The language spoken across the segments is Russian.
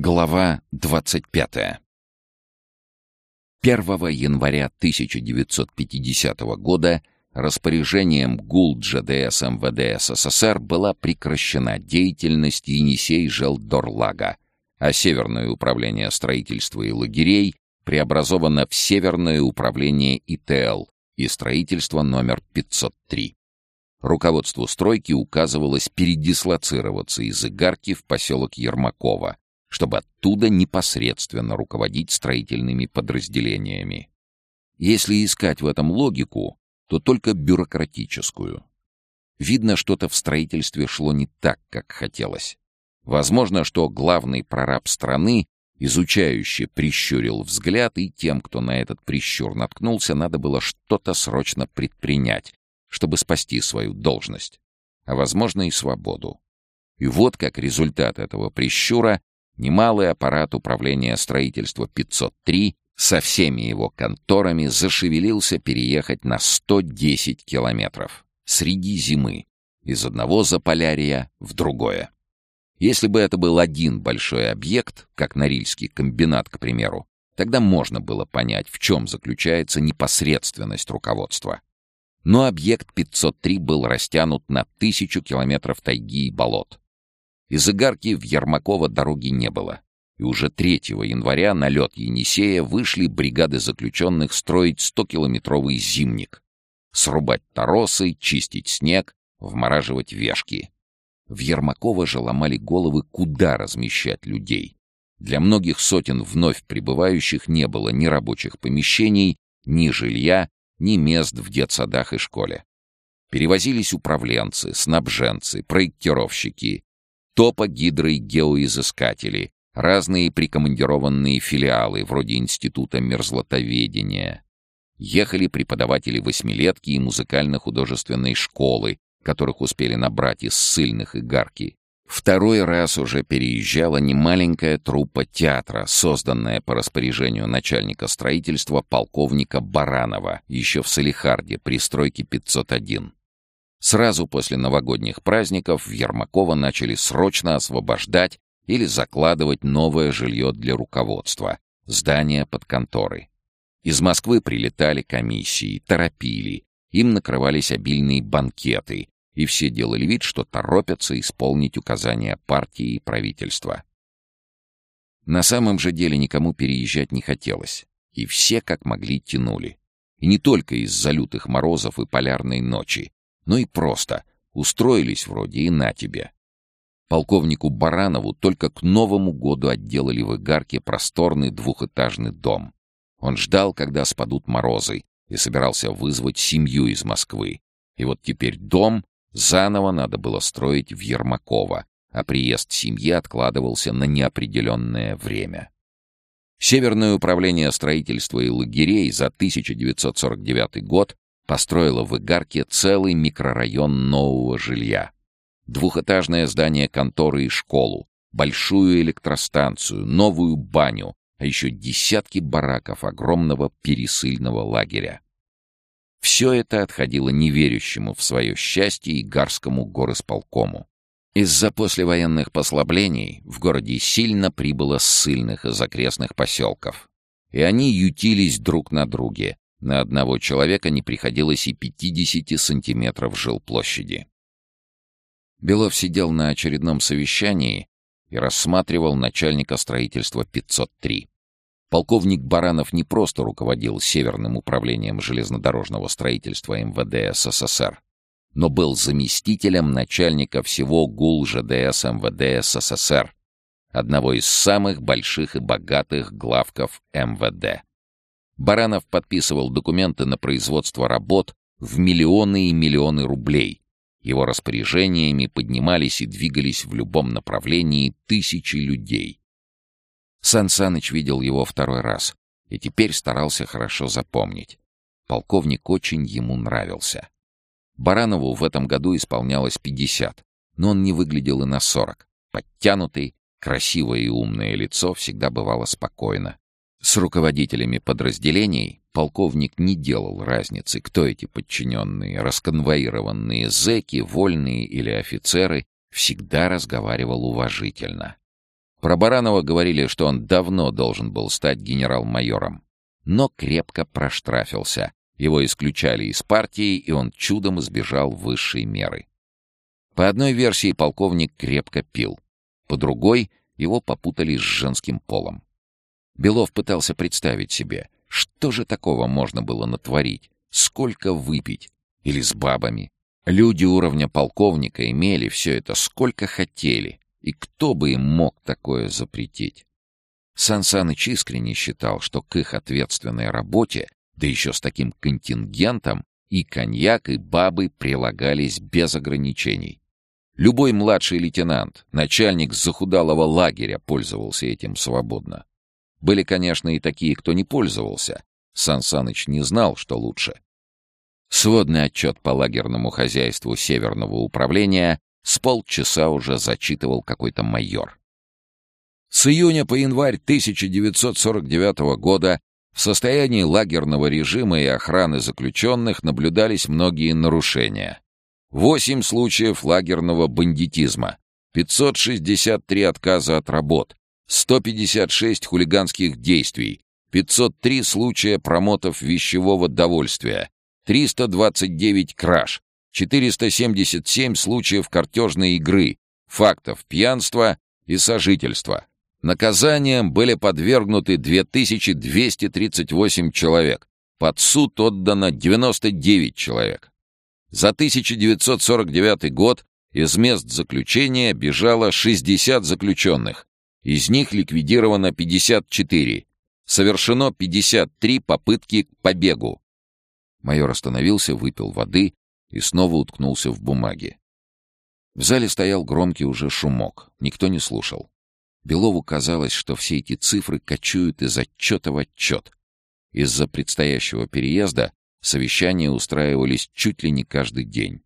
Глава 25. 1 января 1950 года распоряжением ГУЛ ДС МВД СССР была прекращена деятельность Енисей Желдорлага, а Северное управление строительства и лагерей преобразовано в Северное управление ИТЛ и строительство номер 503. Руководству стройки указывалось передислоцироваться из Игарки в поселок Ермакова, чтобы оттуда непосредственно руководить строительными подразделениями. Если искать в этом логику, то только бюрократическую. Видно, что-то в строительстве шло не так, как хотелось. Возможно, что главный прораб страны, изучающе прищурил взгляд, и тем, кто на этот прищур наткнулся, надо было что-то срочно предпринять, чтобы спасти свою должность, а, возможно, и свободу. И вот как результат этого прищура немалый аппарат управления строительства 503 со всеми его конторами зашевелился переехать на 110 километров среди зимы из одного заполярья в другое. Если бы это был один большой объект, как Норильский комбинат, к примеру, тогда можно было понять, в чем заключается непосредственность руководства. Но объект 503 был растянут на тысячу километров тайги и болот. Из Игарки в Ермакова дороги не было. И уже 3 января на лед Енисея вышли бригады заключенных строить 100-километровый зимник. Срубать торосы, чистить снег, вмораживать вешки. В Ермакова же ломали головы, куда размещать людей. Для многих сотен вновь прибывающих не было ни рабочих помещений, ни жилья, ни мест в детсадах и школе. Перевозились управленцы, снабженцы, проектировщики, топогидро- и геоизыскатели, разные прикомандированные филиалы, вроде Института мерзлотоведения. Ехали преподаватели восьмилетки и музыкально-художественной школы, которых успели набрать из ссыльных и гарки. Второй раз уже переезжала немаленькая труппа театра, созданная по распоряжению начальника строительства полковника Баранова еще в Салихарде при стройке 501. Сразу после новогодних праздников в Ермакова начали срочно освобождать или закладывать новое жилье для руководства, здания под конторы. Из Москвы прилетали комиссии, торопили, им накрывались обильные банкеты, и все делали вид, что торопятся исполнить указания партии и правительства. На самом же деле никому переезжать не хотелось, и все как могли тянули. И не только из-за лютых морозов и полярной ночи, но и просто. Устроились вроде и на тебе. Полковнику Баранову только к Новому году отделали в Игарке просторный двухэтажный дом. Он ждал, когда спадут морозы, и собирался вызвать семью из Москвы. И вот теперь дом заново надо было строить в Ермакова, а приезд семьи откладывался на неопределенное время. Северное управление строительства и лагерей за 1949 год построила в Игарке целый микрорайон нового жилья. Двухэтажное здание конторы и школу, большую электростанцию, новую баню, а еще десятки бараков огромного пересыльного лагеря. Все это отходило неверящему в свое счастье Игарскому горосполкому. Из-за послевоенных послаблений в городе сильно прибыло ссыльных из окрестных поселков. И они ютились друг на друге, на одного человека не приходилось и 50 сантиметров жилплощади. Белов сидел на очередном совещании и рассматривал начальника строительства 503. Полковник Баранов не просто руководил Северным управлением железнодорожного строительства МВД СССР, но был заместителем начальника всего ГУЛ ЖДС МВД СССР, одного из самых больших и богатых главков МВД. Баранов подписывал документы на производство работ в миллионы и миллионы рублей. Его распоряжениями поднимались и двигались в любом направлении тысячи людей. Сан Саныч видел его второй раз и теперь старался хорошо запомнить. Полковник очень ему нравился. Баранову в этом году исполнялось 50, но он не выглядел и на 40. Подтянутый, красивое и умное лицо всегда бывало спокойно. С руководителями подразделений полковник не делал разницы, кто эти подчиненные, расконвоированные зэки, вольные или офицеры, всегда разговаривал уважительно. Про Баранова говорили, что он давно должен был стать генерал-майором. Но крепко проштрафился. Его исключали из партии, и он чудом избежал высшей меры. По одной версии полковник крепко пил. По другой его попутали с женским полом. Белов пытался представить себе, что же такого можно было натворить, сколько выпить, или с бабами. Люди уровня полковника имели все это сколько хотели, и кто бы им мог такое запретить? Сан Саныч искренне считал, что к их ответственной работе, да еще с таким контингентом, и коньяк, и бабы прилагались без ограничений. Любой младший лейтенант, начальник захудалого лагеря пользовался этим свободно. Были, конечно, и такие, кто не пользовался. Сан не знал, что лучше. Сводный отчет по лагерному хозяйству Северного управления с полчаса уже зачитывал какой-то майор. С июня по январь 1949 года в состоянии лагерного режима и охраны заключенных наблюдались многие нарушения. Восемь случаев лагерного бандитизма, 563 отказа от работ, 156 хулиганских действий, 503 случая промотов вещевого довольствия, 329 краж, 477 случаев картежной игры, фактов пьянства и сожительства. Наказанием были подвергнуты 2238 человек. Под суд отдано 99 человек. За 1949 год из мест заключения бежало 60 заключенных. Из них ликвидировано 54. Совершено 53 попытки к побегу. Майор остановился, выпил воды и снова уткнулся в бумаги. В зале стоял громкий уже шумок. Никто не слушал. Белову казалось, что все эти цифры кочуют из отчета в отчет. Из-за предстоящего переезда Совещания устраивались чуть ли не каждый день.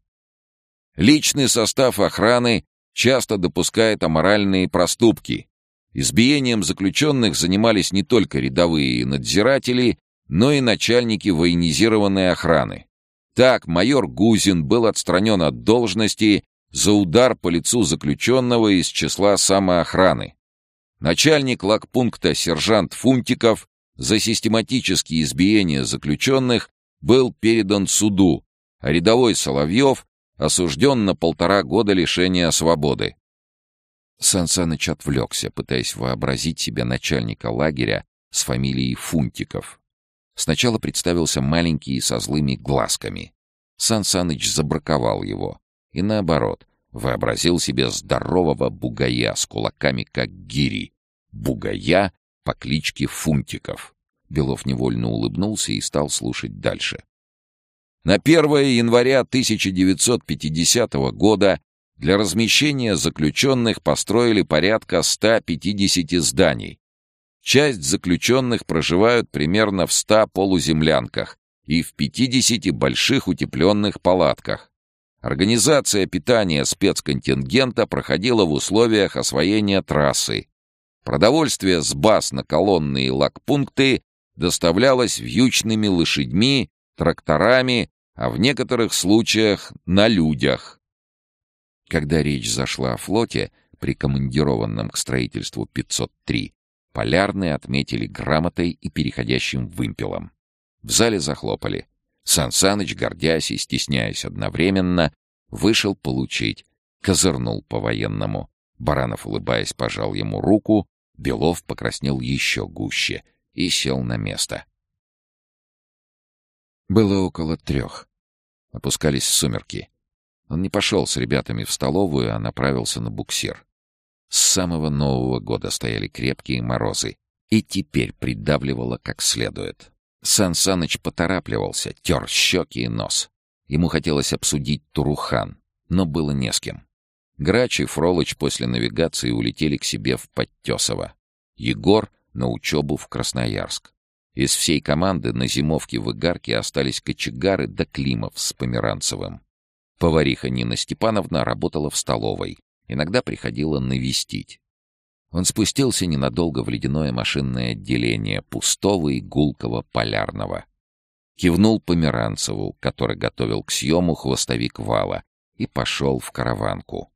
Личный состав охраны часто допускает аморальные проступки. Избиением заключенных занимались не только рядовые надзиратели, но и начальники военизированной охраны. Так майор Гузин был отстранен от должности за удар по лицу заключенного из числа самоохраны. Начальник лагпункта сержант Фунтиков за систематические избиения заключенных был передан суду, а рядовой Соловьев осужден на полтора года лишения свободы. Сан Саныч отвлекся, пытаясь вообразить себе начальника лагеря с фамилией Фунтиков. Сначала представился маленький со злыми глазками. Сан Саныч забраковал его. И наоборот, вообразил себе здорового бугая с кулаками, как гири. Бугая по кличке Фунтиков. Белов невольно улыбнулся и стал слушать дальше. На 1 января 1950 года для размещения заключенных построили порядка 150 зданий. Часть заключенных проживают примерно в 100 полуземлянках и в 50 больших утепленных палатках. Организация питания спецконтингента проходила в условиях освоения трассы. Продовольствие с баз на колонны и лагпункты доставлялось вьючными лошадьми, тракторами, а в некоторых случаях на людях. Когда речь зашла о флоте, прикомандированном к строительству 503, полярные отметили грамотой и переходящим вымпелом. В зале захлопали. Сан Саныч, гордясь и стесняясь одновременно, вышел получить, козырнул по-военному. Баранов, улыбаясь, пожал ему руку, Белов покраснел еще гуще и сел на место. Было около трех. Опускались сумерки. Он не пошел с ребятами в столовую, а направился на буксир. С самого Нового года стояли крепкие морозы, и теперь придавливало как следует. Сан Саныч поторапливался, тер щеки и нос. Ему хотелось обсудить Турухан, но было не с кем. Грач и Фролыч после навигации улетели к себе в Подтесово. Егор на учебу в Красноярск. Из всей команды на зимовке в Игарке остались кочегары да Климов с Померанцевым. Повариха Нина Степановна работала в столовой, иногда приходила навестить. Он спустился ненадолго в ледяное машинное отделение пустого и гулкого полярного. Кивнул Померанцеву, который готовил к съему хвостовик вала, и пошел в караванку.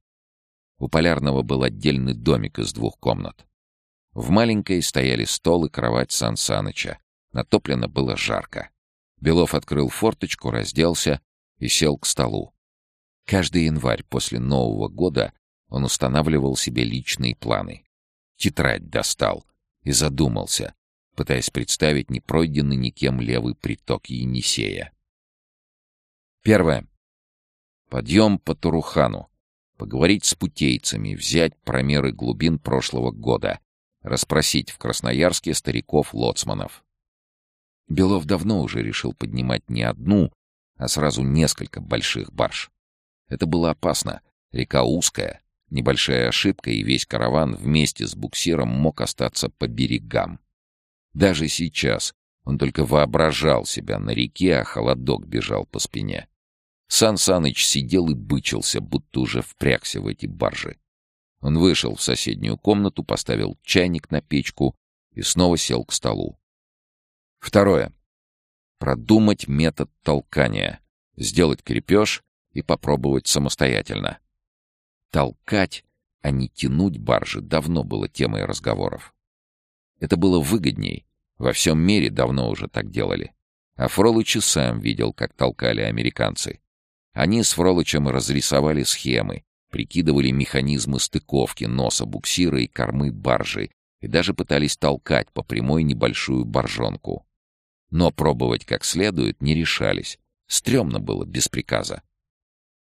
У полярного был отдельный домик из двух комнат. В маленькой стояли стол и кровать Сан Саныча. Натоплено было жарко. Белов открыл форточку, разделся и сел к столу. Каждый январь после Нового года он устанавливал себе личные планы. Тетрадь достал и задумался, пытаясь представить непройденный никем левый приток Енисея. Первое. Подъем по Турухану. Поговорить с путейцами, взять промеры глубин прошлого года. Расспросить в Красноярске стариков-лоцманов. Белов давно уже решил поднимать не одну, а сразу несколько больших барж. Это было опасно. Река узкая, небольшая ошибка, и весь караван вместе с буксиром мог остаться по берегам. Даже сейчас он только воображал себя на реке, а холодок бежал по спине. Сан Саныч сидел и бычился, будто уже впрягся в эти баржи. Он вышел в соседнюю комнату, поставил чайник на печку и снова сел к столу. Второе. Продумать метод толкания, сделать крепеж и попробовать самостоятельно. Толкать, а не тянуть баржи давно было темой разговоров. Это было выгодней. Во всем мире давно уже так делали. А Фролыч и сам видел, как толкали американцы. Они с Фролычем разрисовали схемы, прикидывали механизмы стыковки носа буксира и кормы баржи и даже пытались толкать по прямой небольшую боржонку. Но пробовать как следует не решались. Стремно было без приказа.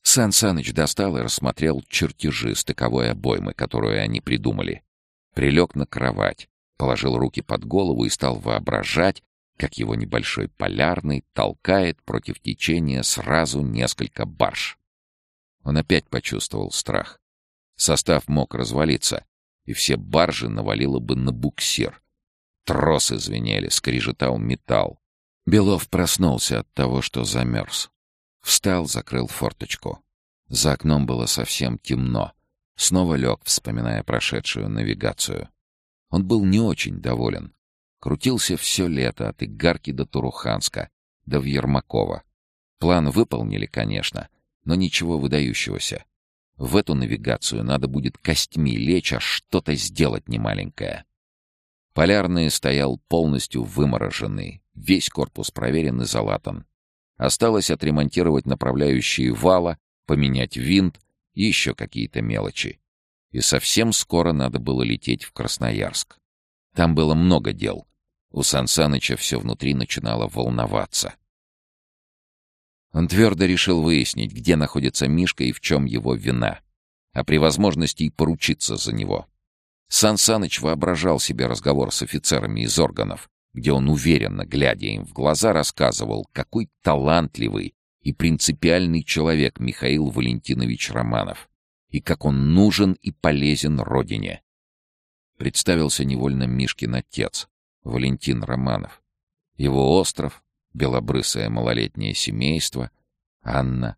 Сан Саныч достал и рассмотрел чертежи стыковой обоймы, которую они придумали. Прилег на кровать, положил руки под голову и стал воображать, как его небольшой полярный толкает против течения сразу несколько барж. Он опять почувствовал страх. Состав мог развалиться, и все баржи навалило бы на буксир. Тросы звенели, скрежетал металл. Белов проснулся от того, что замерз. Встал, закрыл форточку. За окном было совсем темно. Снова лег, вспоминая прошедшую навигацию. Он был не очень доволен. Крутился все лето от Игарки до Туруханска, до Ермакова. План выполнили, конечно, но ничего выдающегося. В эту навигацию надо будет костьми лечь, а что-то сделать немаленькое. Полярный стоял полностью вымороженный, весь корпус проверен и залатан. Осталось отремонтировать направляющие вала, поменять винт и еще какие-то мелочи. И совсем скоро надо было лететь в Красноярск. Там было много дел. У Сансаныча все внутри начинало волноваться. Он твердо решил выяснить, где находится Мишка и в чем его вина, а при возможности и поручиться за него. Сан Саныч воображал себе разговор с офицерами из органов, где он уверенно, глядя им в глаза, рассказывал, какой талантливый и принципиальный человек Михаил Валентинович Романов, и как он нужен и полезен родине. Представился невольно Мишкин отец, Валентин Романов. Его остров, белобрысое малолетнее семейство, Анна.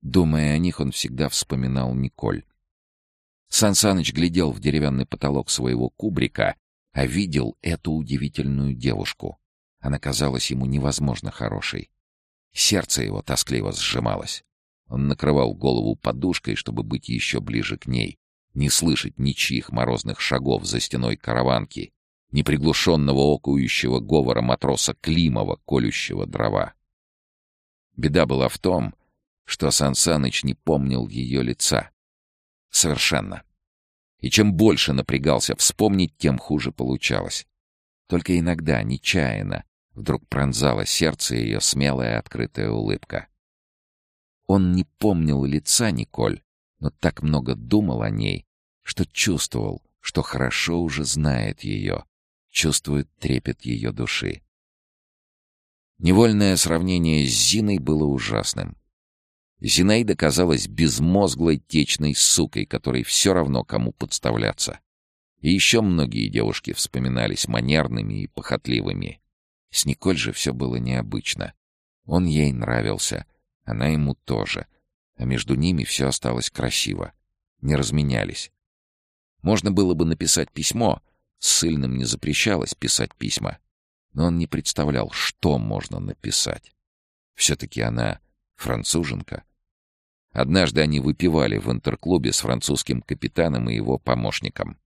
Думая о них, он всегда вспоминал Николь. Сан Саныч глядел в деревянный потолок своего кубрика, а видел эту удивительную девушку. Она казалась ему невозможно хорошей. Сердце его тоскливо сжималось. Он накрывал голову подушкой, чтобы быть еще ближе к ней, не слышать ничьих морозных шагов за стеной караванки, неприглушенного окующего говора матроса Климова, колющего дрова. Беда была в том, что Сан Саныч не помнил ее лица. Совершенно. И чем больше напрягался вспомнить, тем хуже получалось. Только иногда, нечаянно, вдруг пронзало сердце ее смелая открытая улыбка. Он не помнил лица Николь, но так много думал о ней, что чувствовал, что хорошо уже знает ее, чувствует трепет ее души. Невольное сравнение с Зиной было ужасным. Зинаида казалась безмозглой течной сукой, которой все равно кому подставляться. И еще многие девушки вспоминались манерными и похотливыми. С Николь же все было необычно. Он ей нравился, она ему тоже. А между ними все осталось красиво. Не разменялись. Можно было бы написать письмо. Ссыльным не запрещалось писать письма. Но он не представлял, что можно написать. Все-таки она француженка. Однажды они выпивали в интерклубе с французским капитаном и его помощником.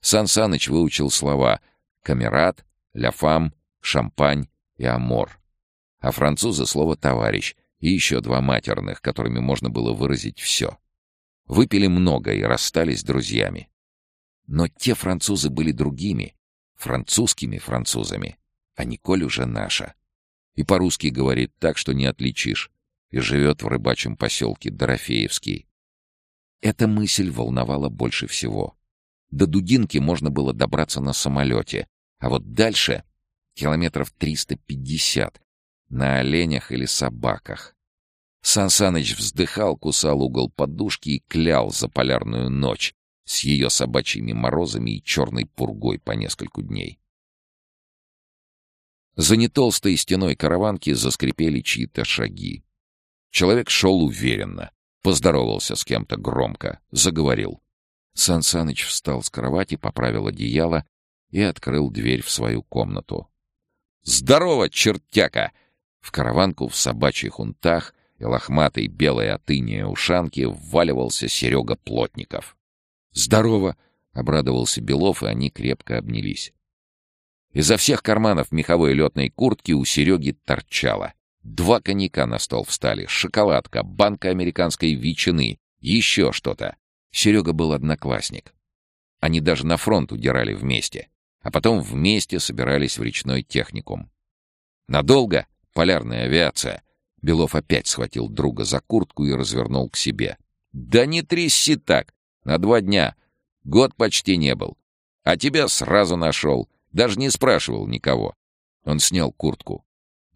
Сан Саныч выучил слова «камерат», «ля «шампань» и «амор». А французы — слово «товарищ» и еще два матерных, которыми можно было выразить все. Выпили много и расстались друзьями. Но те французы были другими, французскими французами, а Николь уже наша. И по-русски говорит так, что не отличишь, и живет в рыбачьем поселке Дорофеевский. Эта мысль волновала больше всего. До Дудинки можно было добраться на самолете, а вот дальше — километров 350, на оленях или собаках. Сан Саныч вздыхал, кусал угол подушки и клял за полярную ночь с ее собачьими морозами и черной пургой по нескольку дней. За нетолстой стеной караванки заскрипели чьи-то шаги. Человек шел уверенно, поздоровался с кем-то громко, заговорил. Сан встал с кровати, поправил одеяло и открыл дверь в свою комнату. «Здорово, чертяка!» В караванку в собачьих унтах и лохматой белой от ушанки вваливался Серега Плотников. «Здорово!» — обрадовался Белов, и они крепко обнялись. Изо всех карманов меховой летной куртки у Сереги торчало. Два коньяка на стол встали, шоколадка, банка американской ветчины, еще что-то. Серега был одноклассник. Они даже на фронт удирали вместе, а потом вместе собирались в речной техникум. Надолго полярная авиация. Белов опять схватил друга за куртку и развернул к себе. «Да не тряси так! На два дня. Год почти не был. А тебя сразу нашел. Даже не спрашивал никого». Он снял куртку.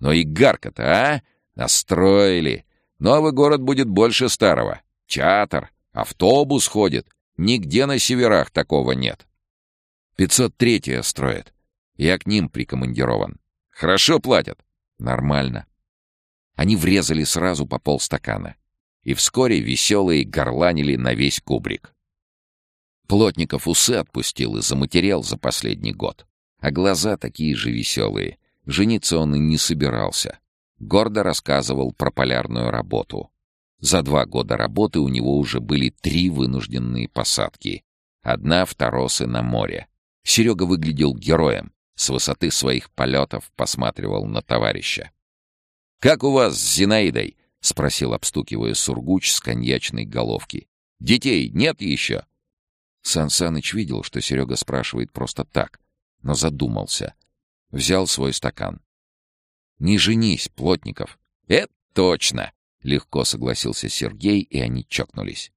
«Но и гарка-то, а? Настроили. Новый город будет больше старого. Чатер, автобус ходит. Нигде на северах такого нет. 503-е строят. Я к ним прикомандирован. Хорошо платят. Нормально. Они врезали сразу по полстакана. И вскоре веселые горланили на весь кубрик. Плотников усы отпустил и заматерел за последний год. А глаза такие же веселые. Жениться он и не собирался. Гордо рассказывал про полярную работу. За два года работы у него уже были три вынужденные посадки. Одна в Таросы на море. Серега выглядел героем. С высоты своих полетов посматривал на товарища. «Как у вас с Зинаидой?» — спросил, обстукивая сургуч с коньячной головки. «Детей нет еще?» Сан Саныч видел, что Серега спрашивает просто так, но задумался. Взял свой стакан. «Не женись, Плотников!» «Это точно!» — легко согласился Сергей, и они чокнулись.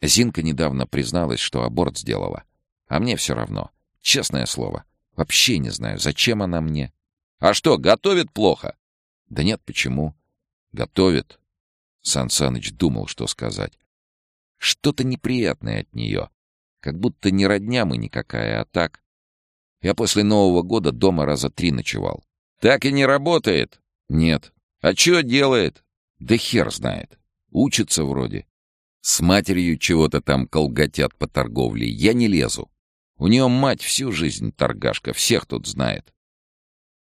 Зинка недавно призналась, что аборт сделала. А мне все равно. Честное слово. Вообще не знаю, зачем она мне. А что, готовит плохо? Да нет, почему? Готовит. Сан думал, что сказать. Что-то неприятное от нее. Как будто не родня мы никакая, а так. Я после Нового года дома раза три ночевал. Так и не работает? Нет. А что делает? Да хер знает. Учится вроде. С матерью чего-то там колготят по торговле. Я не лезу. У нее мать всю жизнь торгашка, всех тут знает.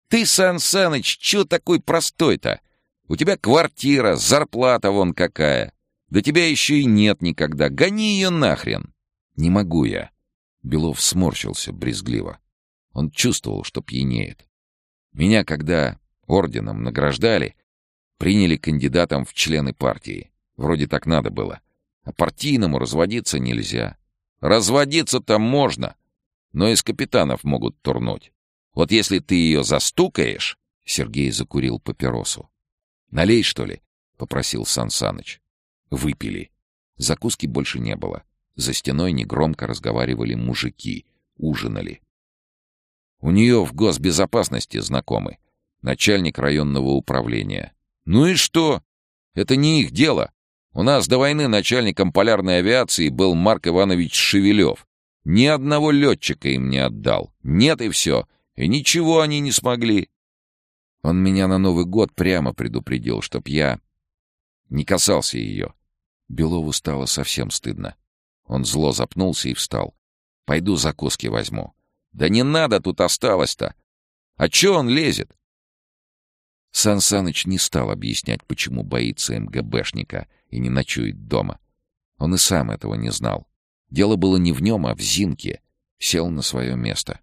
«Ты, Сан Саныч, чё такой простой-то? У тебя квартира, зарплата вон какая. Да тебя еще и нет никогда. Гони ее нахрен!» «Не могу я». Белов сморщился брезгливо. Он чувствовал, что пьянеет. Меня, когда орденом награждали, приняли кандидатом в члены партии. Вроде так надо было. А партийному разводиться нельзя. Разводиться-то можно, но из капитанов могут турнуть. Вот если ты ее застукаешь...» Сергей закурил папиросу. «Налей, что ли?» — попросил Сан. Выпили. Закуски больше не было. За стеной негромко разговаривали мужики. Ужинали. У нее в госбезопасности знакомый. Начальник районного управления. «Ну и что? Это не их дело. У нас до войны начальником полярной авиации был Марк Иванович Шевелев. Ни одного летчика им не отдал. Нет и все. И ничего они не смогли. Он меня на Новый год прямо предупредил, чтоб я не касался ее. Белову стало совсем стыдно. Он зло запнулся и встал. «Пойду закуски возьму». «Да не надо тут осталось-то! А чё он лезет?» Сан Саныч не стал объяснять, почему боится МГБшника и не ночует дома. Он и сам этого не знал. Дело было не в нем, а в Зинке. Сел на свое место.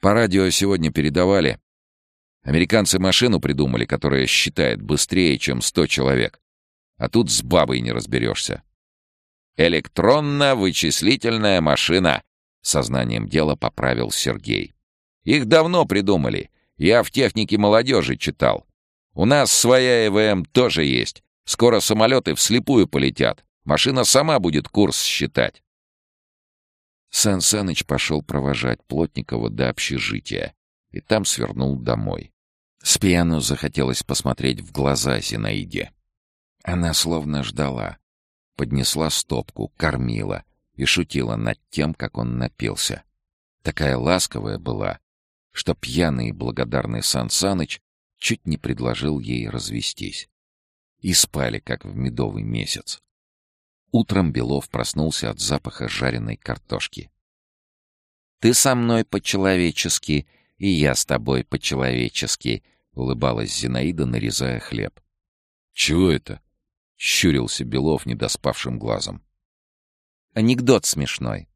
По радио сегодня передавали. Американцы машину придумали, которая считает быстрее, чем сто человек. А тут с бабой не разберешься. «Электронно-вычислительная машина», — сознанием дела поправил Сергей. «Их давно придумали. Я в технике молодежи читал. У нас своя ЭВМ тоже есть. Скоро самолеты вслепую полетят. Машина сама будет курс считать». Сан Саныч пошел провожать Плотникова до общежития и там свернул домой. Спьяну захотелось посмотреть в глаза Зинаиде. Она словно ждала. Поднесла стопку, кормила и шутила над тем, как он напился. Такая ласковая была, что пьяный и благодарный Сан Саныч чуть не предложил ей развестись. И спали, как в медовый месяц. Утром Белов проснулся от запаха жареной картошки. «Ты со мной по-человечески, и я с тобой по-человечески», — улыбалась Зинаида, нарезая хлеб. «Чего это?» — щурился Белов недоспавшим глазом. «Анекдот смешной.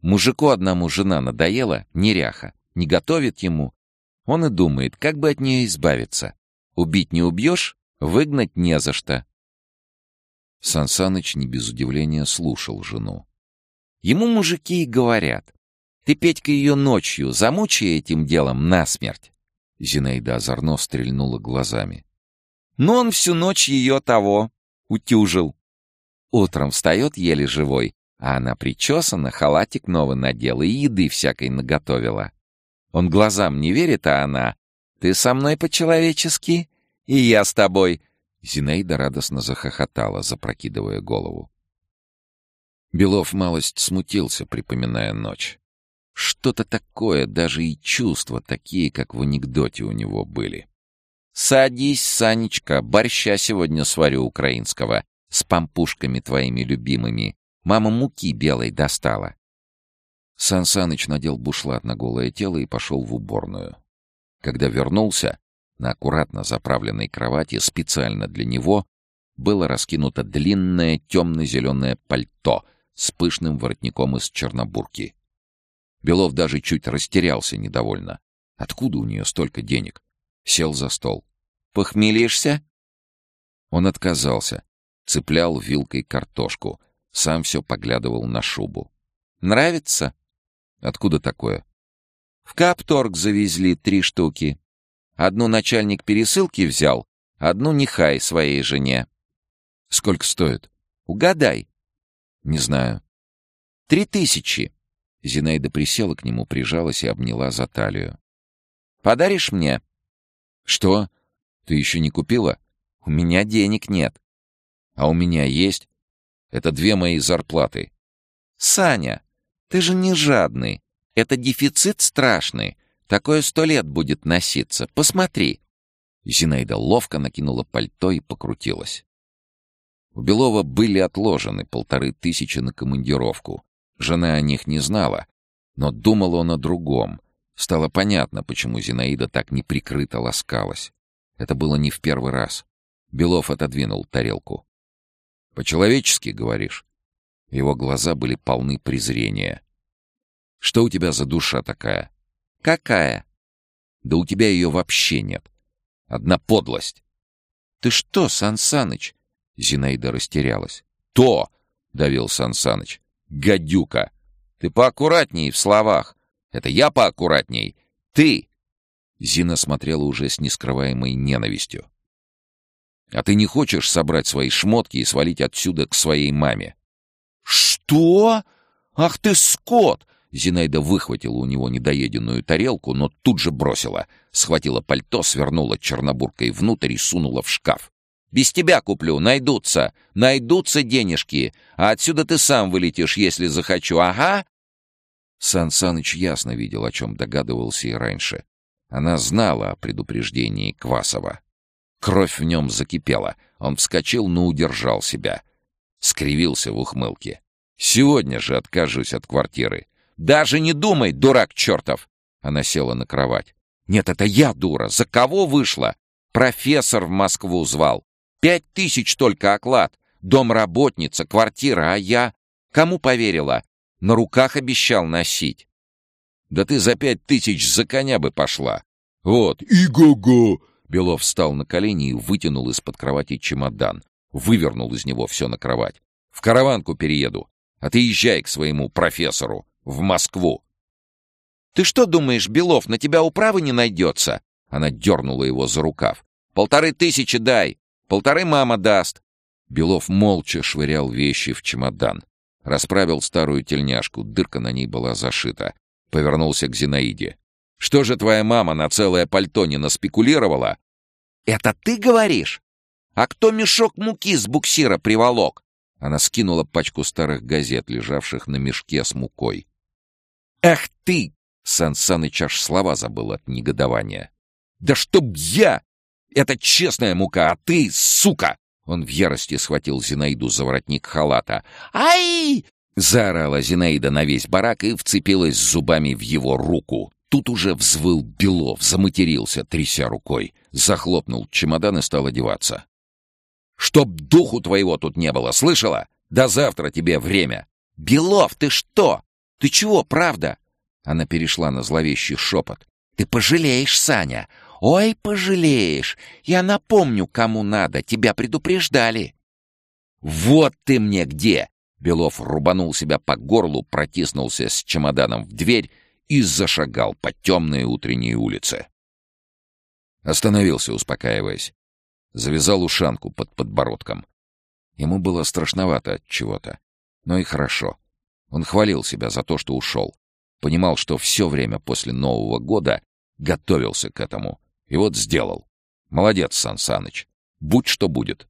Мужику одному жена надоела, неряха, не готовит ему. Он и думает, как бы от нее избавиться. Убить не убьешь, выгнать не за что. Сансаныч не без удивления слушал жену. Ему мужики и говорят. Ты, Петька, ее ночью замучай этим делом насмерть. Зинаида озорно стрельнула глазами. Но он всю ночь ее того утюжил. Утром встает еле живой, а она причесана, халатик новый надела и еды всякой наготовила. Он глазам не верит, а она... «Ты со мной по-человечески, и я с тобой. Зинаида радостно захохотала, запрокидывая голову. Белов малость смутился, припоминая ночь. Что-то такое, даже и чувства такие, как в анекдоте у него были. «Садись, Санечка, борща сегодня сварю украинского, с пампушками твоими любимыми. Мама муки белой достала». Сан Саныч надел бушлат на голое тело и пошел в уборную. Когда вернулся, на аккуратно заправленной кровати специально для него было раскинуто длинное темно-зеленое пальто с пышным воротником из чернобурки. Белов даже чуть растерялся недовольно. Откуда у нее столько денег? Сел за стол. «Похмелишься?» Он отказался. Цеплял вилкой картошку. Сам все поглядывал на шубу. «Нравится?» «Откуда такое?» «В Капторг завезли три штуки. Одну начальник пересылки взял, одну нехай своей жене. Сколько стоит? Угадай. Не знаю. Три тысячи. Зинаида присела к нему, прижалась и обняла за талию. Подаришь мне? Что? Ты еще не купила? У меня денег нет. А у меня есть. Это две мои зарплаты. Саня, ты же не жадный. Это дефицит страшный. Такое сто лет будет носиться. Посмотри!» Зинаида ловко накинула пальто и покрутилась. У Белова были отложены полторы тысячи на командировку. Жена о них не знала, но думал он о другом. Стало понятно, почему Зинаида так неприкрыто ласкалась. Это было не в первый раз. Белов отодвинул тарелку. «По-человечески, говоришь?» Его глаза были полны презрения. «Что у тебя за душа такая?» «Какая?» «Да у тебя ее вообще нет. Одна подлость». «Ты что, Сан Саныч?» Зинаида растерялась. «То!» — давил Сан Саныч. «Гадюка! Ты поаккуратней в словах. Это я поаккуратней. Ты!» Зина смотрела уже с нескрываемой ненавистью. «А ты не хочешь собрать свои шмотки и свалить отсюда к своей маме?» «Что? Ах ты скот! Зинаида выхватила у него недоеденную тарелку, но тут же бросила. Схватила пальто, свернула чернобуркой внутрь и сунула в шкаф. «Без тебя куплю, найдутся, найдутся денежки, а отсюда ты сам вылетишь, если захочу, ага!» Сан Саныч ясно видел, о чем догадывался и раньше. Она знала о предупреждении Квасова. Кровь в нем закипела. Он вскочил, но удержал себя. Скривился в ухмылке. «Сегодня же откажусь от квартиры. Даже не думай, дурак чертов!» Она села на кровать. «Нет, это я дура. За кого вышла? Профессор в Москву звал. Пять тысяч только оклад. Домработница, квартира, а я... Кому поверила? На руках обещал носить. Да ты за пять тысяч за коня бы пошла. Вот, и-го-го! Белов встал на колени и вытянул из-под кровати чемодан. Вывернул из него все на кровать. В караванку перееду. А ты езжай к своему профессору. В Москву. «Ты что думаешь, Белов, на тебя управы не найдется?» Она дернула его за рукав. «Полторы тысячи дай! Полторы мама даст!» Белов молча швырял вещи в чемодан. Расправил старую тельняшку, дырка на ней была зашита. Повернулся к Зинаиде. «Что же твоя мама на целое пальто не наспекулировала?» «Это ты говоришь? А кто мешок муки с буксира приволок?» Она скинула пачку старых газет, лежавших на мешке с мукой. «Эх ты!» — Сан Саныч аж слова забыл от негодования. «Да чтоб я! Это честная мука, а ты, сука!» Он в ярости схватил Зинаиду за воротник халата. «Ай!» — заорала Зинаида на весь барак и вцепилась зубами в его руку. Тут уже взвыл Белов, заматерился, тряся рукой. Захлопнул чемодан и стал одеваться. «Чтоб духу твоего тут не было, слышала? До завтра тебе время!» «Белов, ты что? Ты чего, правда?» Она перешла на зловещий шепот. «Ты пожалеешь, Саня! Ой, пожалеешь! Я напомню, кому надо, тебя предупреждали!» «Вот ты мне где!» Белов рубанул себя по горлу, протиснулся с чемоданом в дверь и зашагал по темной утренней улице. Остановился, успокаиваясь. Завязал ушанку под подбородком. Ему было страшновато от чего-то. Но и хорошо. Он хвалил себя за то, что ушел. Понимал, что все время после Нового года готовился к этому. И вот сделал. Молодец, Сан. Будь что будет.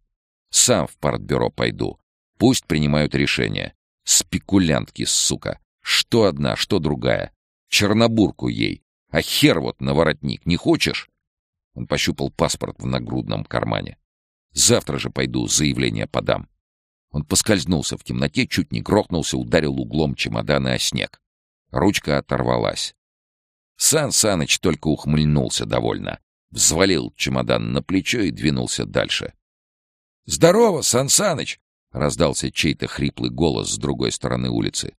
Сам в партбюро пойду. Пусть принимают решение. Спекулянтки, сука. Что одна, что другая. Чернобурку ей. А хер вот на воротник не хочешь? Он пощупал паспорт в нагрудном кармане. Завтра же пойду, заявление подам. Он поскользнулся в темноте, чуть не грохнулся, ударил углом чемодана о снег. Ручка оторвалась. Сан Саныч только ухмыльнулся довольно. Взвалил чемодан на плечо и двинулся дальше. «Здорово, Сан Саныч!» — раздался чей-то хриплый голос с другой стороны улицы.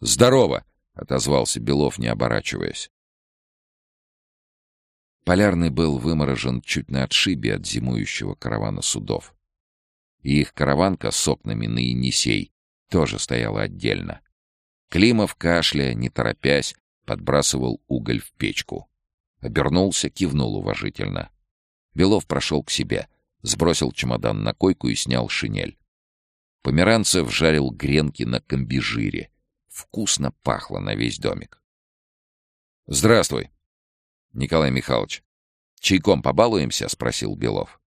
«Здорово!» — отозвался Белов, не оборачиваясь. Полярный был выморожен чуть на отшибе от зимующего каравана судов. И их караванка с окнами на Енисей тоже стояла отдельно. Климов, кашляя, не торопясь, подбрасывал уголь в печку. Обернулся, кивнул уважительно. Белов прошел к себе, сбросил чемодан на койку и снял шинель. Померанцев жарил гренки на комбижире. Вкусно пахло на весь домик. «Здравствуй!» «Николай Михайлович, чайком побалуемся?» — спросил Белов.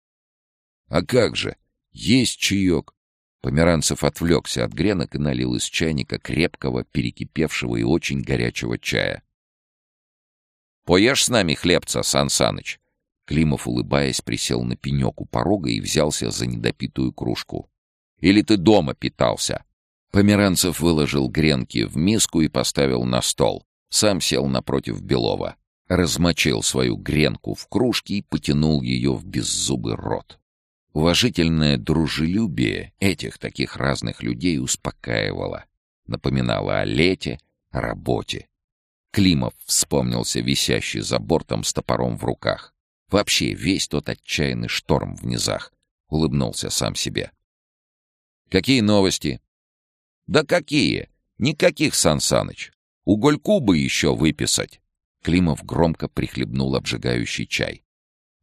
«А как же? Есть чаек!» Померанцев отвлекся от гренок и налил из чайника крепкого, перекипевшего и очень горячего чая. «Поешь с нами хлебца, Сан Саныч?» Климов, улыбаясь, присел на пенек у порога и взялся за недопитую кружку. «Или ты дома питался?» Померанцев выложил гренки в миску и поставил на стол. Сам сел напротив Белова размочил свою гренку в кружке и потянул ее в беззубый рот. Уважительное дружелюбие этих таких разных людей успокаивало, напоминало о лете, о работе. Климов вспомнился висящий за бортом с топором в руках. Вообще весь тот отчаянный шторм в низах. Улыбнулся сам себе. «Какие новости?» «Да какие? Никаких, Сан Саныч. Угольку бы еще выписать». Климов громко прихлебнул обжигающий чай.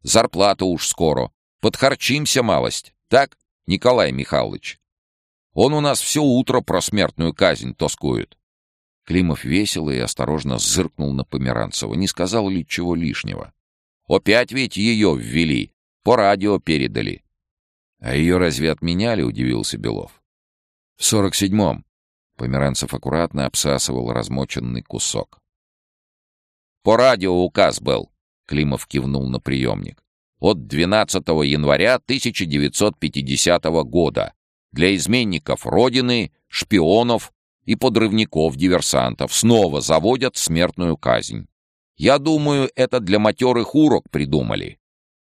«Зарплата уж скоро. Подхарчимся малость. Так, Николай Михайлович? Он у нас все утро про смертную казнь тоскует». Климов весело и осторожно зыркнул на Померанцева. Не сказал ли чего лишнего? «Опять ведь ее ввели. По радио передали». «А ее разве отменяли?» — удивился Белов. «В сорок седьмом». Померанцев аккуратно обсасывал размоченный кусок. По радио указ был. Климов кивнул на приемник. От 12 января 1950 года для изменников Родины, шпионов и подрывников-диверсантов снова заводят смертную казнь. Я думаю, это для матерых урок придумали.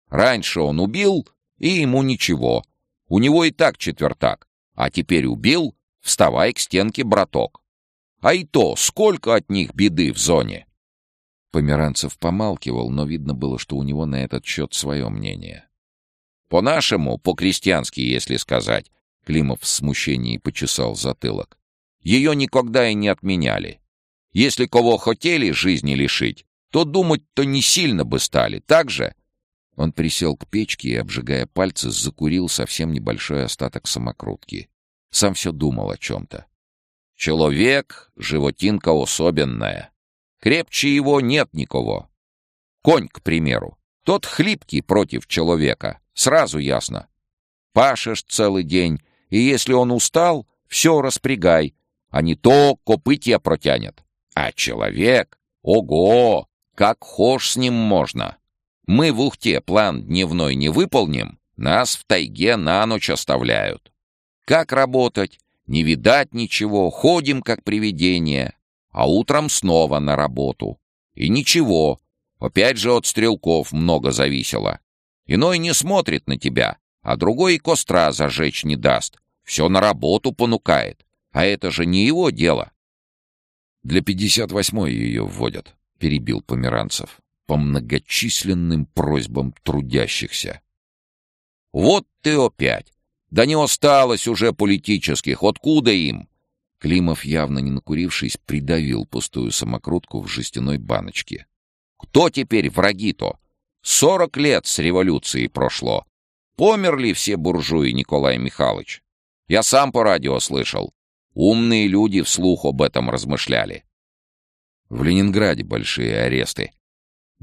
Раньше он убил, и ему ничего. У него и так четвертак. А теперь убил, вставай к стенке, браток. А и то, сколько от них беды в зоне!» Померанцев помалкивал, но видно было, что у него на этот счет свое мнение. «По-нашему, по-крестьянски, если сказать», — Климов в смущении почесал затылок. «Ее никогда и не отменяли. Если кого хотели жизни лишить, то думать-то не сильно бы стали, так же?» Он присел к печке и, обжигая пальцы, закурил совсем небольшой остаток самокрутки. Сам все думал о чем-то. «Человек — животинка особенная. Крепче его нет никого. Конь, к примеру, тот хлипкий против человека, сразу ясно. Пашешь целый день, и если он устал, все распрягай, а не то копытья протянет. А человек, ого, как хошь с ним можно. Мы в Ухте план дневной не выполним, нас в тайге на ночь оставляют. Как работать? Не видать ничего, ходим как привидения а утром снова на работу. И ничего, опять же от стрелков много зависело. Иной не смотрит на тебя, а другой и костра зажечь не даст. Все на работу понукает. А это же не его дело. Для пятьдесят восьмой ее вводят, перебил Померанцев, по многочисленным просьбам трудящихся. Вот ты опять. Да не осталось уже политических, откуда им? Климов, явно не накурившись, придавил пустую самокрутку в жестяной баночке. «Кто теперь враги-то? Сорок лет с революции прошло. Померли все буржуи, Николай Михайлович. Я сам по радио слышал. Умные люди вслух об этом размышляли. В Ленинграде большие аресты.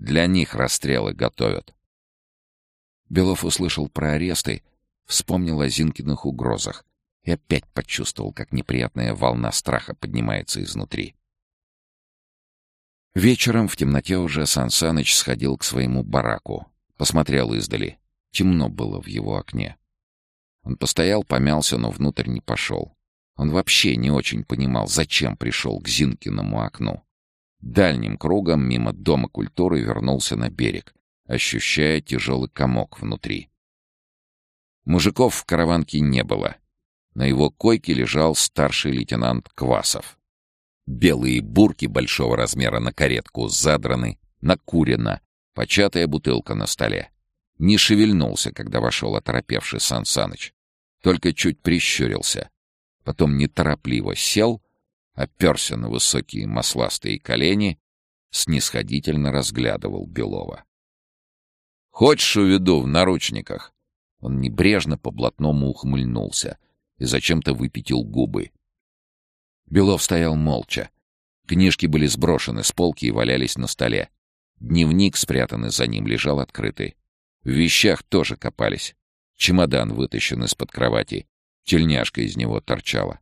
Для них расстрелы готовят. Белов услышал про аресты, вспомнил о Зинкиных угрозах и опять почувствовал, как неприятная волна страха поднимается изнутри. Вечером в темноте уже Сан Саныч сходил к своему бараку. Посмотрел издали. Темно было в его окне. Он постоял, помялся, но внутрь не пошел. Он вообще не очень понимал, зачем пришел к Зинкиному окну. Дальним кругом мимо Дома культуры вернулся на берег, ощущая тяжелый комок внутри. Мужиков в караванке не было. На его койке лежал старший лейтенант Квасов. Белые бурки большого размера на каретку задраны, накурено, початая бутылка на столе. Не шевельнулся, когда вошел оторопевший Сан Саныч. Только чуть прищурился. Потом неторопливо сел, оперся на высокие масластые колени, снисходительно разглядывал Белова. «Хочешь, уведу в наручниках?» Он небрежно по блатному ухмыльнулся — и зачем-то выпятил губы. Белов стоял молча. Книжки были сброшены с полки и валялись на столе. Дневник, спрятанный за ним, лежал открытый. В вещах тоже копались. Чемодан вытащен из-под кровати. Тельняшка из него торчала.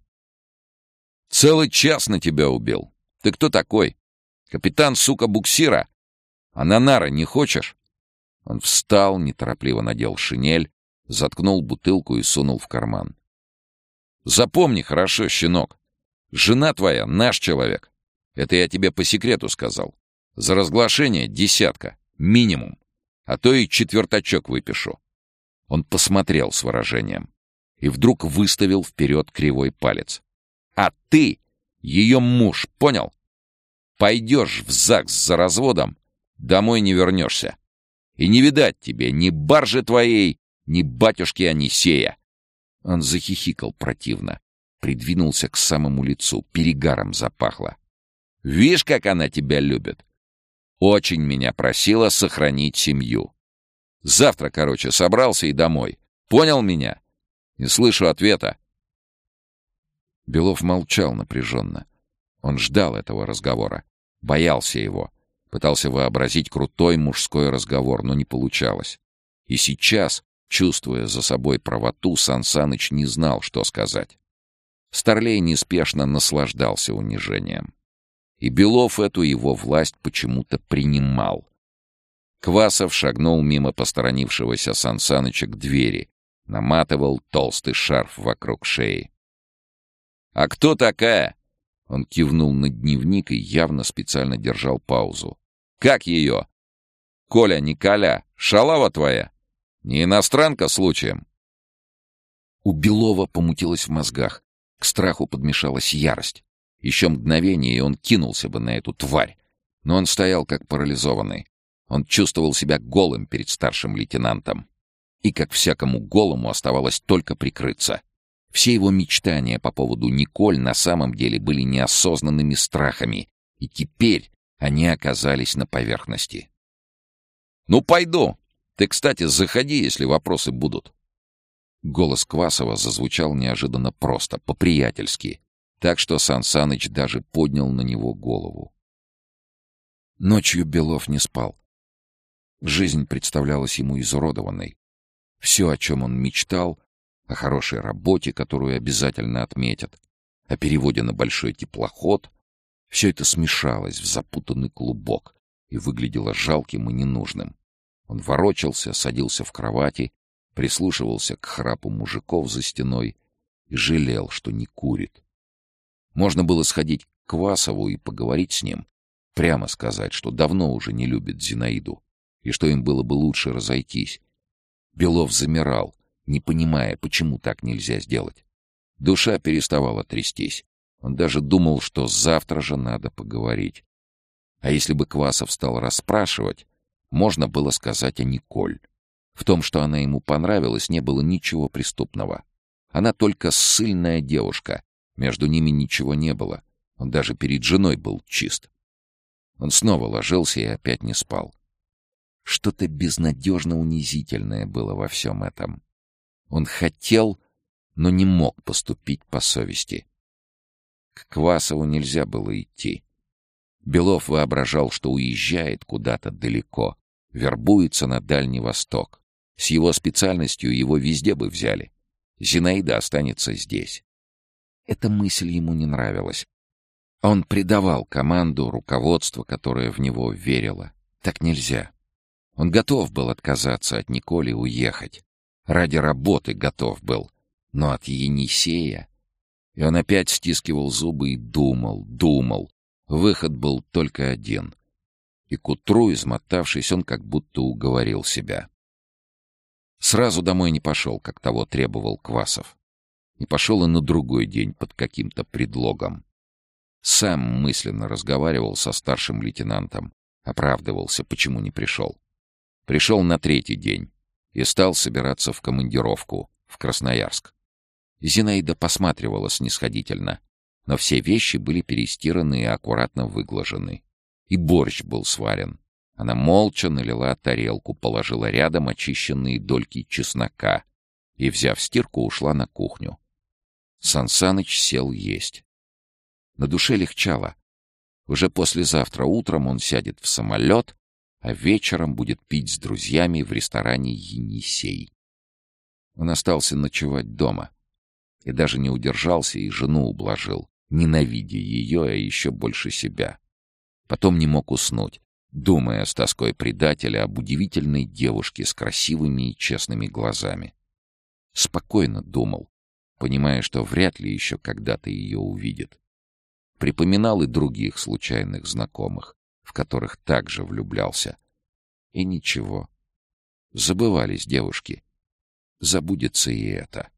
«Целый час на тебя убил. Ты кто такой? Капитан, сука, буксира? А на нары не хочешь?» Он встал, неторопливо надел шинель, заткнул бутылку и сунул в карман. Запомни хорошо, щенок. Жена твоя — наш человек. Это я тебе по секрету сказал. За разглашение десятка, минимум. А то и четвертачок выпишу. Он посмотрел с выражением и вдруг выставил вперед кривой палец. А ты ее муж, понял? Пойдешь в ЗАГС за разводом, домой не вернешься. И не видать тебе ни баржи твоей, ни батюшки Анисея. Он захихикал противно, придвинулся к самому лицу, перегаром запахло. «Вишь, как она тебя любит! Очень меня просила сохранить семью. Завтра, короче, собрался и домой. Понял меня? Не слышу ответа». Белов молчал напряженно. Он ждал этого разговора, боялся его, пытался вообразить крутой мужской разговор, но не получалось. И сейчас, Чувствуя за собой правоту, Сансаныч не знал, что сказать. Старлей неспешно наслаждался унижением. И Белов эту его власть почему-то принимал. Квасов шагнул мимо посторонившегося Сансаныча к двери, наматывал толстый шарф вокруг шеи. «А кто такая?» Он кивнул на дневник и явно специально держал паузу. «Как ее?» «Коля, не Коля, шалава твоя?» Не иностранка случаем?» У Белова помутилось в мозгах. К страху подмешалась ярость. Еще мгновение, и он кинулся бы на эту тварь. Но он стоял как парализованный. Он чувствовал себя голым перед старшим лейтенантом. И как всякому голому оставалось только прикрыться. Все его мечтания по поводу Николь на самом деле были неосознанными страхами, и теперь они оказались на поверхности. «Ну, пойду. Ты, кстати, заходи, если вопросы будут». Голос Квасова зазвучал неожиданно просто, по-приятельски, так что Сан Саныч даже поднял на него голову. Ночью Белов не спал. Жизнь представлялась ему изуродованной. Все, о чем он мечтал, о хорошей работе, которую обязательно отметят, о переводе на большой теплоход, все это смешалось в запутанный клубок и выглядело жалким и ненужным. Он ворочался, садился в кровати, прислушивался к храпу мужиков за стеной и жалел, что не курит. Можно было сходить к Квасову и поговорить с ним, прямо сказать, что давно уже не любит Зинаиду, и что им было бы лучше разойтись. Белов замирал, не понимая, почему так нельзя сделать. Душа переставала трястись. Он даже думал, что завтра же надо поговорить. А если бы Квасов стал расспрашивать, можно было сказать о Николь. В том, что она ему понравилась, не было ничего преступного. Она только ссыльная девушка. Между ними ничего не было. Он даже перед женой был чист. Он снова ложился и опять не спал. Что-то безнадежно унизительное было во всем этом. Он хотел, но не мог поступить по совести. К Квасову нельзя было идти. Белов воображал, что уезжает куда-то далеко, вербуется на Дальний Восток. С его специальностью его везде бы взяли. Зинаида останется здесь. Эта мысль ему не нравилась. Он предавал команду, руководство, которое в него верило. Так нельзя. Он готов был отказаться от Николи и уехать. Ради работы готов был. Но от Енисея... И он опять стискивал зубы и думал, думал. Выход был только один. И к утру, измотавшись, он как будто уговорил себя. Сразу домой не пошел, как того требовал Квасов. Не пошел и на другой день под каким-то предлогом. Сам мысленно разговаривал со старшим лейтенантом. Оправдывался, почему не пришел. Пришел на третий день и стал собираться в командировку в Красноярск. Зинаида посматривала снисходительно, но все вещи были перестираны и аккуратно выглажены. И борщ был сварен. Она молча налила тарелку, положила рядом очищенные дольки чеснока и, взяв стирку, ушла на кухню. Сансаныч сел есть. На душе легчало. Уже послезавтра утром он сядет в самолет а вечером будет пить с друзьями в ресторане «Енисей». Он остался ночевать дома и даже не удержался и жену ублажил, ненавидя ее, а еще больше себя. Потом не мог уснуть, думая с тоской предателя об удивительной девушке с красивыми и честными глазами. Спокойно думал, понимая, что вряд ли еще когда-то ее увидит. Припоминал и других случайных знакомых, в которых также влюблялся. И ничего. Забывались девушки. Забудется и это.